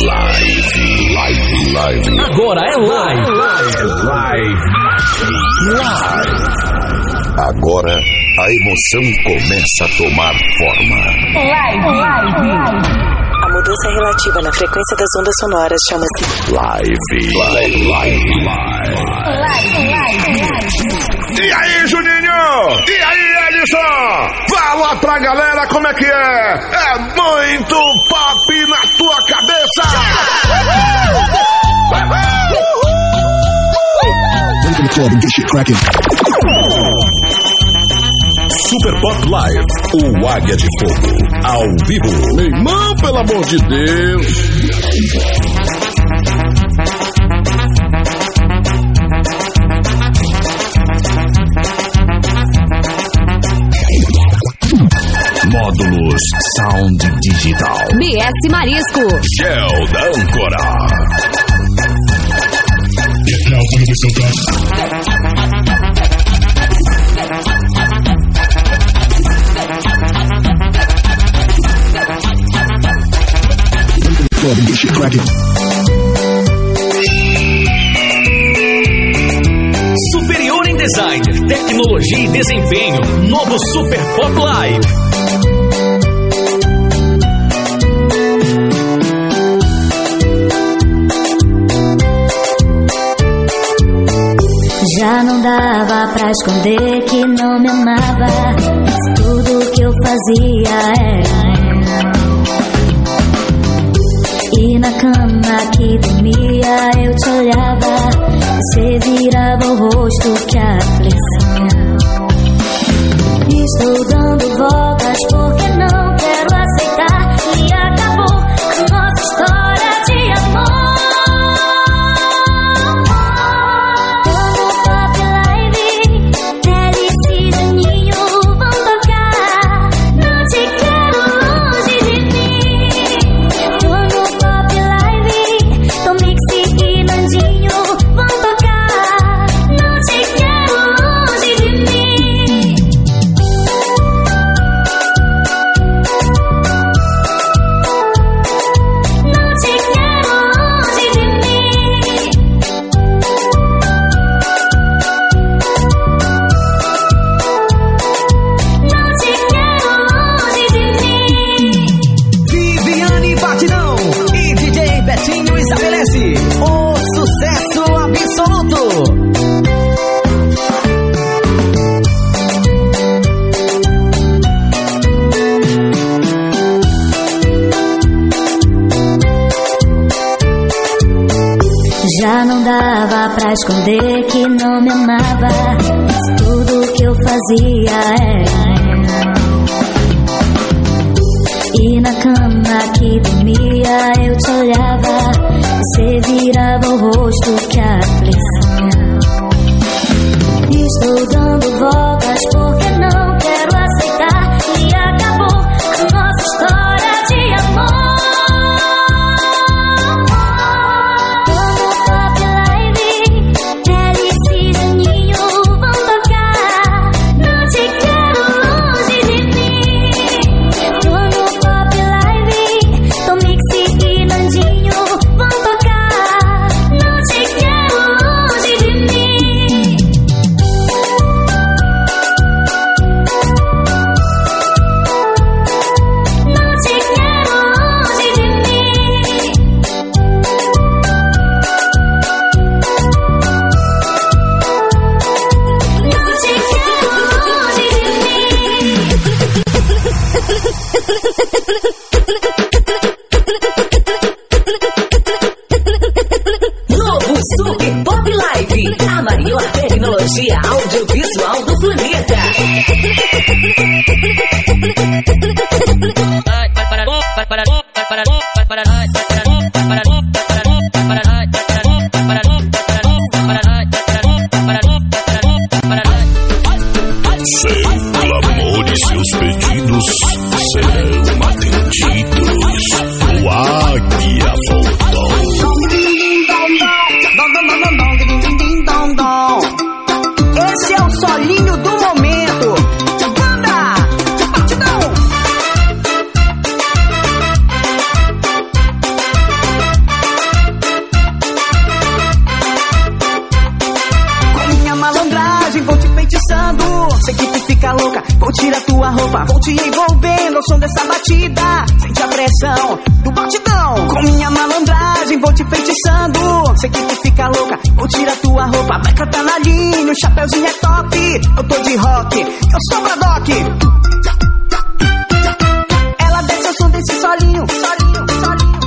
Live, live, live. Agora é live. É live. Live. Agora a emoção começa a tomar forma. Live, live, live. A mudança relativa na frequência das ondas sonoras chama-se Live, live, live, live. Live, live, live. E aí, Juninho? E aí, Edson? Fala pra galera como é que é? É muito pop na tua cabeça! Super Pop Live, o Águia de Fogo, ao vivo. Meu irmão, pelo amor de Deus! Sound Digital. BS Marisco. Gel da Âncora. Superior em Design, Tecnologia e Desempenho. Novo Super Pop Live. Dava pra esconder que não me amava. Tudo que eu fazia era. E na cama que dormia eu te olhava. Você virava esconder que não me amava. Tudo que eu fazia era. Super Pop Live. A maior tecnologia audiovisual do planeta. Seu boca, vou tirar tua roupa, vou te envolvendo ao som dessa batida. Sente a pressão do batidão, com minha malandragem vou te feitiçando. Sei que tu fica louca, vou tirar tua roupa, vai cantar na linha, o chapéuzinho é top. Eu tô de rock, eu sou pra doc. Ela desce ao som desse solinho, solinho, solinho.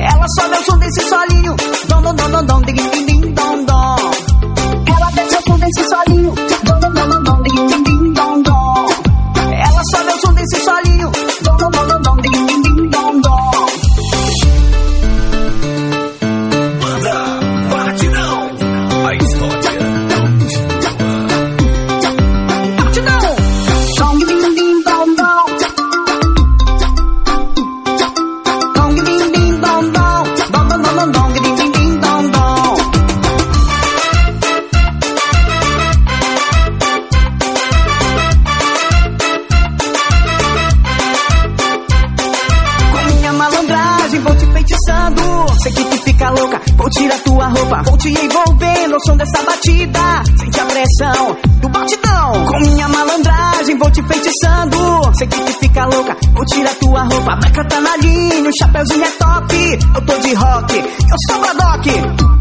Ela sobe ao som desse solinho, dom, dom, dom, dom, dom, ding, ding, ding. Panaca, tanadinho, chapeuzinho é top. Eu tô de rock, eu sou badoque.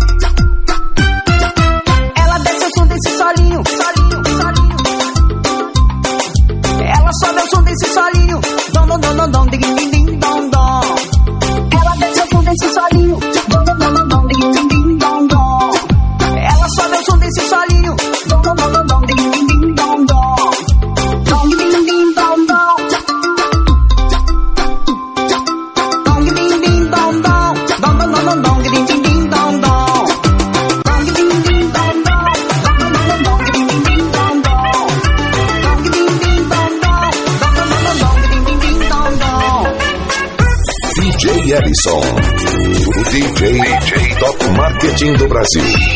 Jardim do Brasil.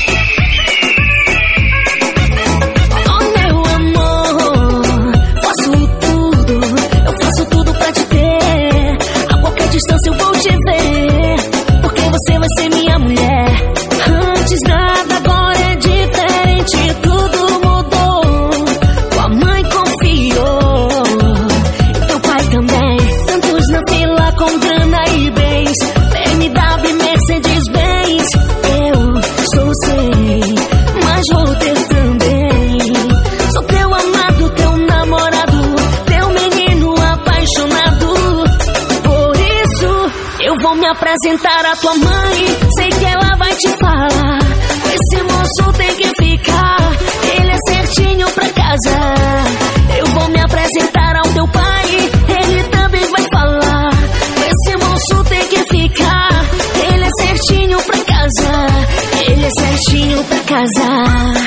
apresentar a tua mãe. Sei que ela vai te falar. Esse moço tem que ficar. Ele é certinho pra casa. Eu vou me apresentar ao teu pai. Ele também vai falar. Esse moço tem que ficar. Ele é certinho pra casa. Ele é certinho pra casar.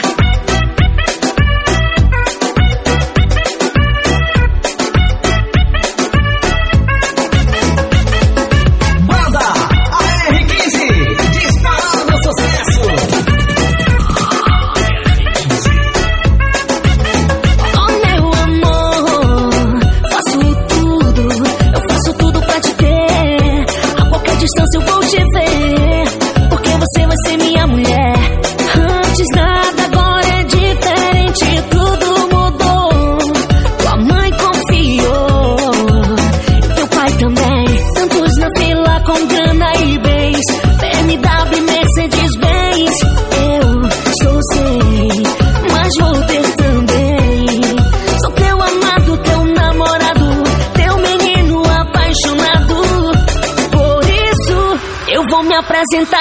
aposentar.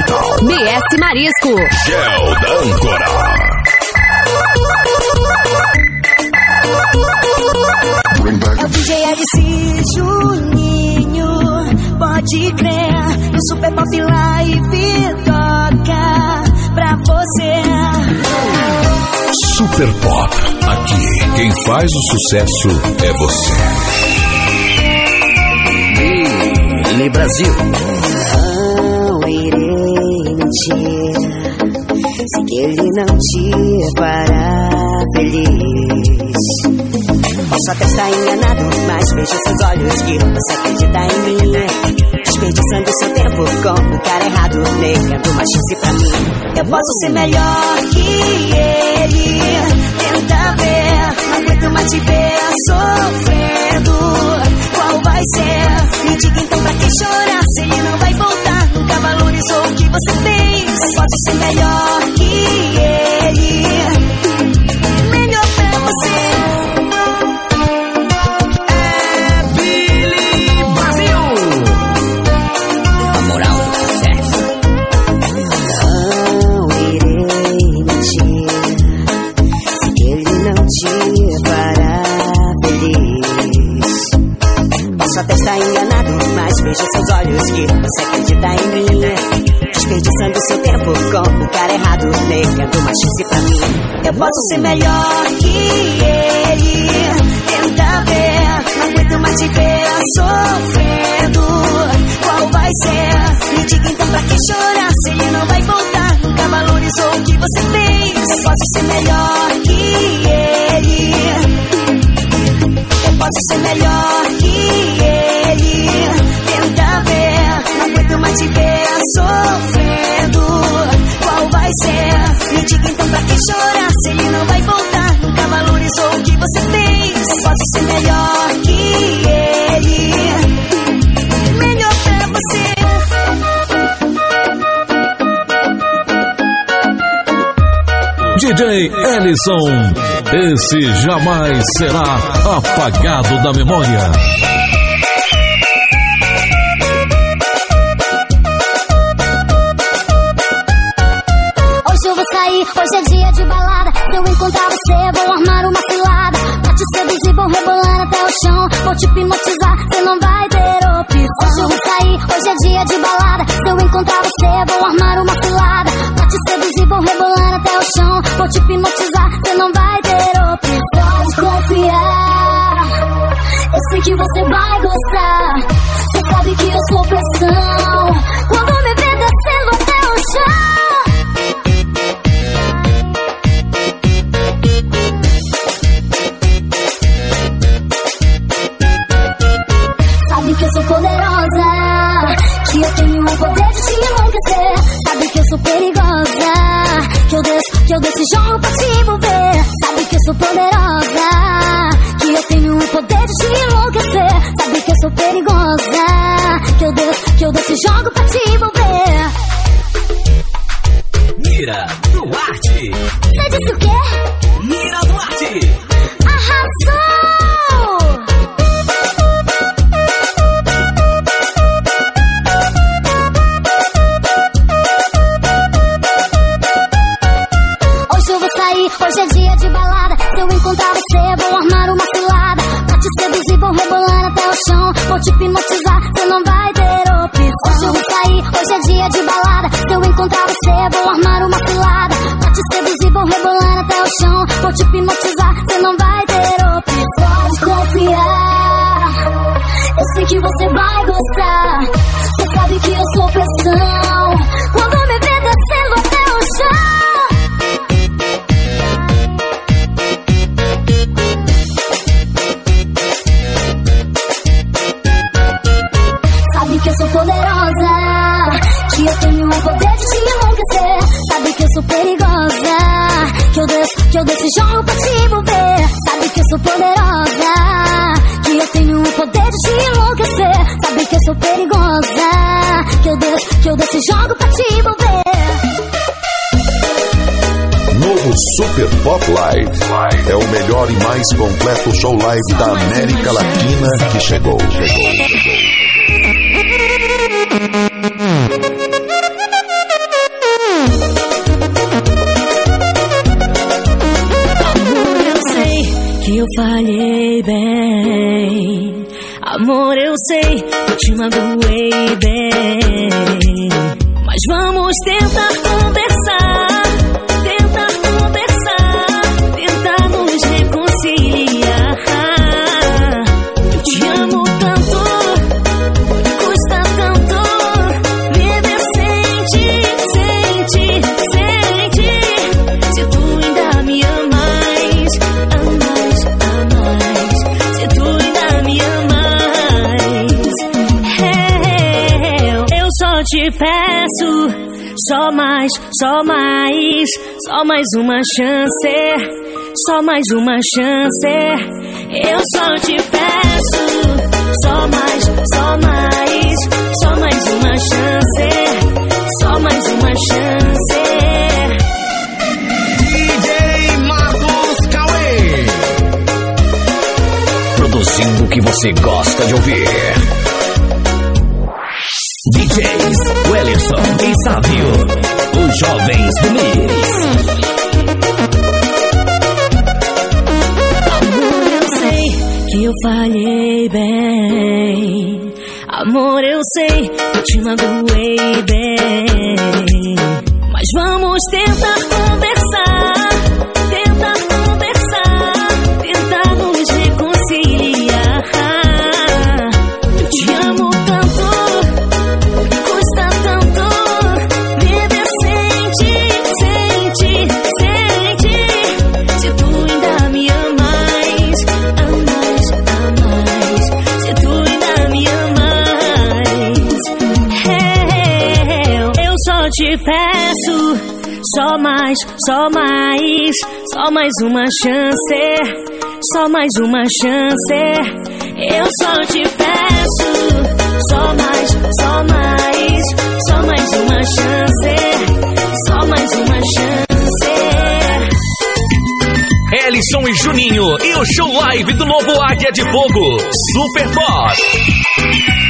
Capital. BS Marisco. Gel da Âncora. É o DJ LC Juninho, pode crer, no Super Pop Live toca pra você. Super Pop. Aqui, quem faz o sucesso é você. Ele Brasil. Não irei mentir, sei que ele não te fará feliz. Posso até estar enganado, mas vejo seus olhos que você acredita em mim. Desperdiçando seu tempo com o cara errado, negando uma chance pra mim. Eu posso ser melhor que ele, tenta ver. Não aguento mais te ver sofrendo. Qual vai ser? Me diga então pra que chorar se ele não vai voltar. Nunca valorizou o que você fez. Posso ser melhor que ele, que você acredita em mim. Desperdiçando seu tempo com o cara errado, negando uma chance pra mim. Eu posso ser melhor que ele, tenta ver. Não aguento mais te ver sofrendo. Qual vai ser? Me diga então pra que chorar se ele não vai voltar. Nunca valorizou o que você fez. Eu posso ser melhor que ele. Eu posso ser melhor que ele. Te ver sofrendo. Qual vai ser? Me diga então pra que chorar se ele não vai voltar. Nunca valorizou o que você fez. Posso ser melhor que ele. Melhor pra você. DJ Ellison, esse jamais será apagado da memória. Chão. Vou te que eu desço e jogo pra te envolver. Sabe que eu sou poderosa, que você vai gostar. Você sabe que eu sou pressão. Super Pop Live. É o melhor e mais completo show live da América Latina que chegou. chegou, chegou. eu falhei bem. Amor, eu sei, eu te magoei bem. Só mais, só mais, só mais uma chance, só mais uma chance. Eu só te peço, só mais, só mais, só mais uma chance, só mais uma chance. DJ Marcos Cauê. Produzindo o que você gosta de ouvir. DJs Wellerson e Sávio. Os jovens do. Amor, eu sei que eu falhei bem. Amor, eu sei que eu te magoei bem. Mas vamos tentar conversar. Mais, só mais, só mais uma chance, só mais uma chance. Eu só te peço, só mais, só mais, só mais uma chance, só mais uma chance. Ellison e Juninho e o show live do novo Águia de Fogo. Super Pop.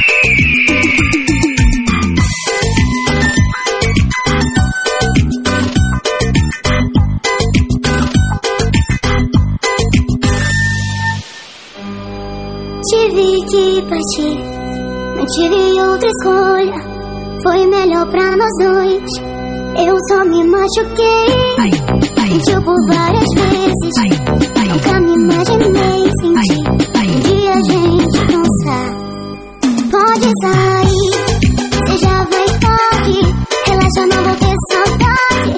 Partir, não tive outra escolha. Foi melhor pra nós dois. Eu só me machuquei. Mentiu por várias vezes. Nunca me imaginei sem ti. Um dia a gente cansar. Pode sair, você já vai tarde. Relaxa, não vou ter saudade.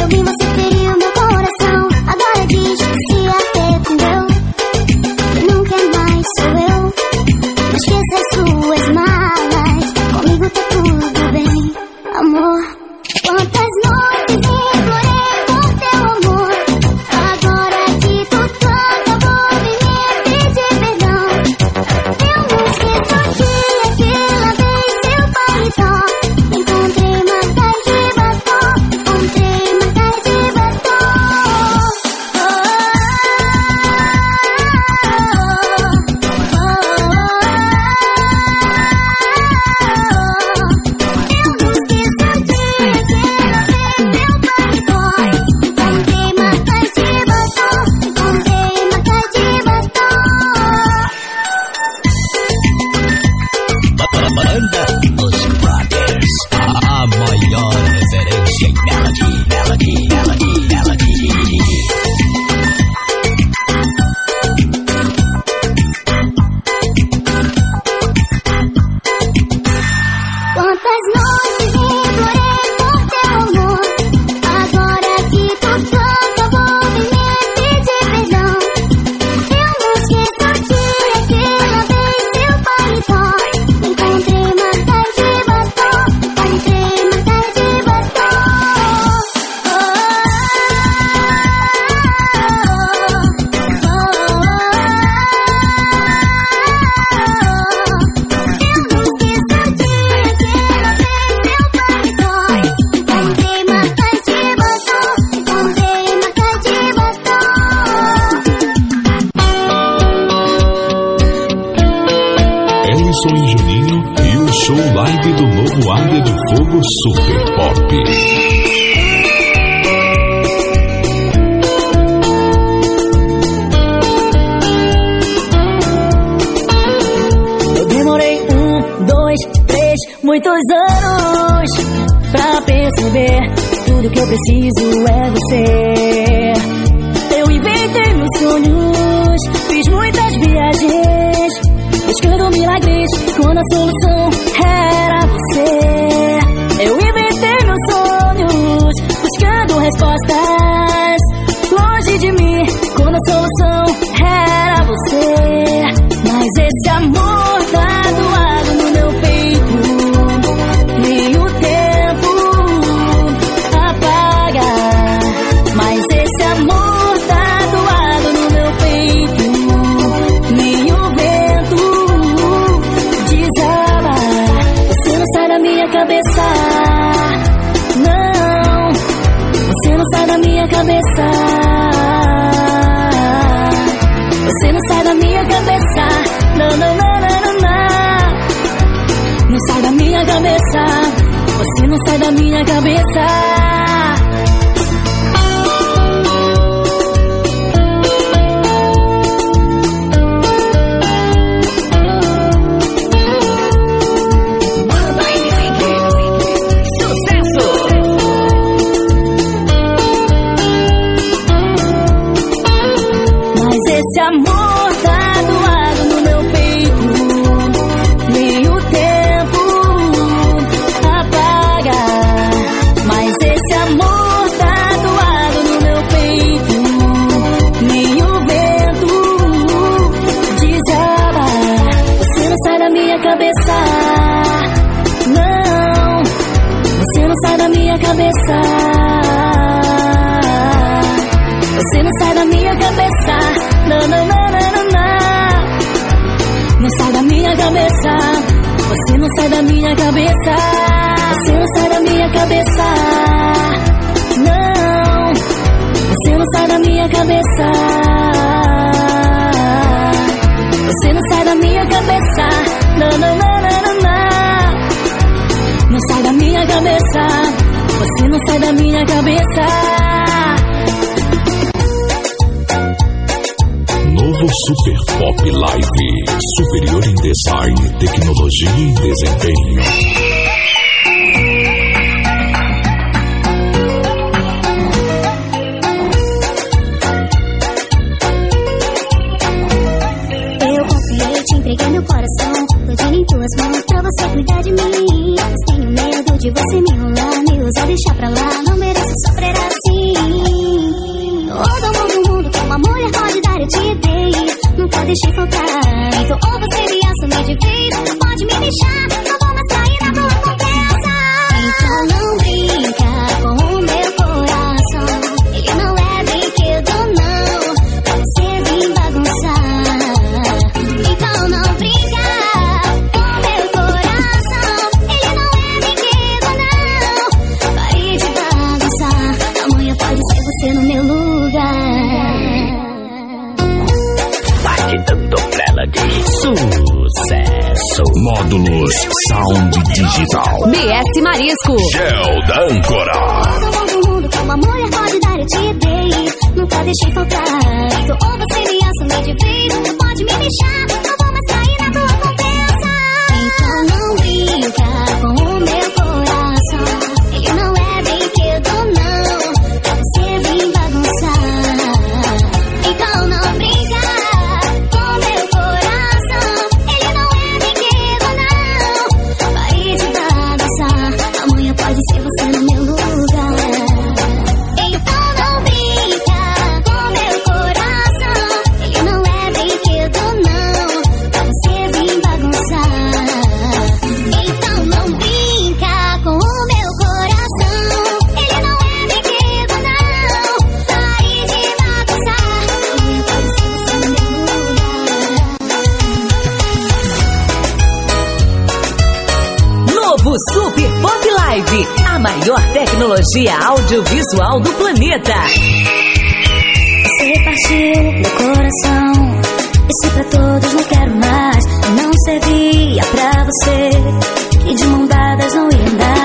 Eu vi você muitos anos pra perceber tudo que eu preciso é você. Eu inventei meus sonhos, fiz muitas viagens, buscando milagres quando a solução era você. Eu inventei meus sonhos, buscando respostas longe de mim quando a solução era você. Mas esse amor cabeça. Você não sai da minha cabeça, não, não, não, não, não, não. Não sai da minha cabeça, você não sai da minha cabeça. Cabeça. Não. Você não sai da minha cabeça. Você não sai da minha cabeça. Não, não, não, não, não, não. Sai da minha cabeça. Você não sai da minha cabeça. Você não sai da minha cabeça. Não. Você não sai da minha cabeça. Você não sai da minha cabeça. Não, sai da minha cabeça. Você não sai da minha cabeça. Novo Super Pop Live. Superior em design, tecnologia e desempenho. Módulos Sound Digital. BS Marisco. Gel da Âncora. Todo mundo, mundo, como a mulher pode dar, eu te dei. Nunca deixei faltar. Então, ou você me assume de vez, ou pode me deixar. Tecnologia audiovisual do planeta. Você partiu meu coração. Disse pra todos, não quero mais. Não servia pra você. E de mão dadas não ia andar.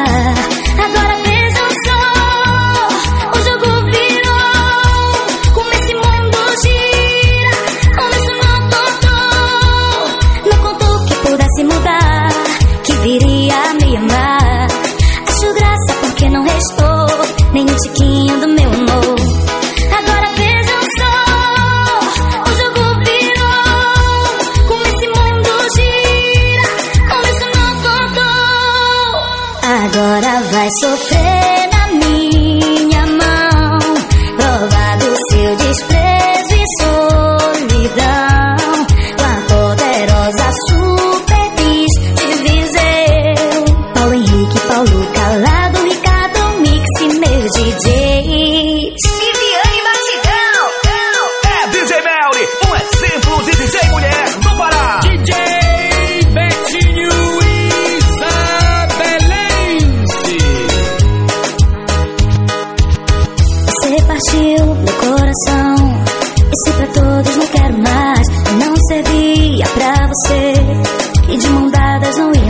De mão dadas não ia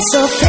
so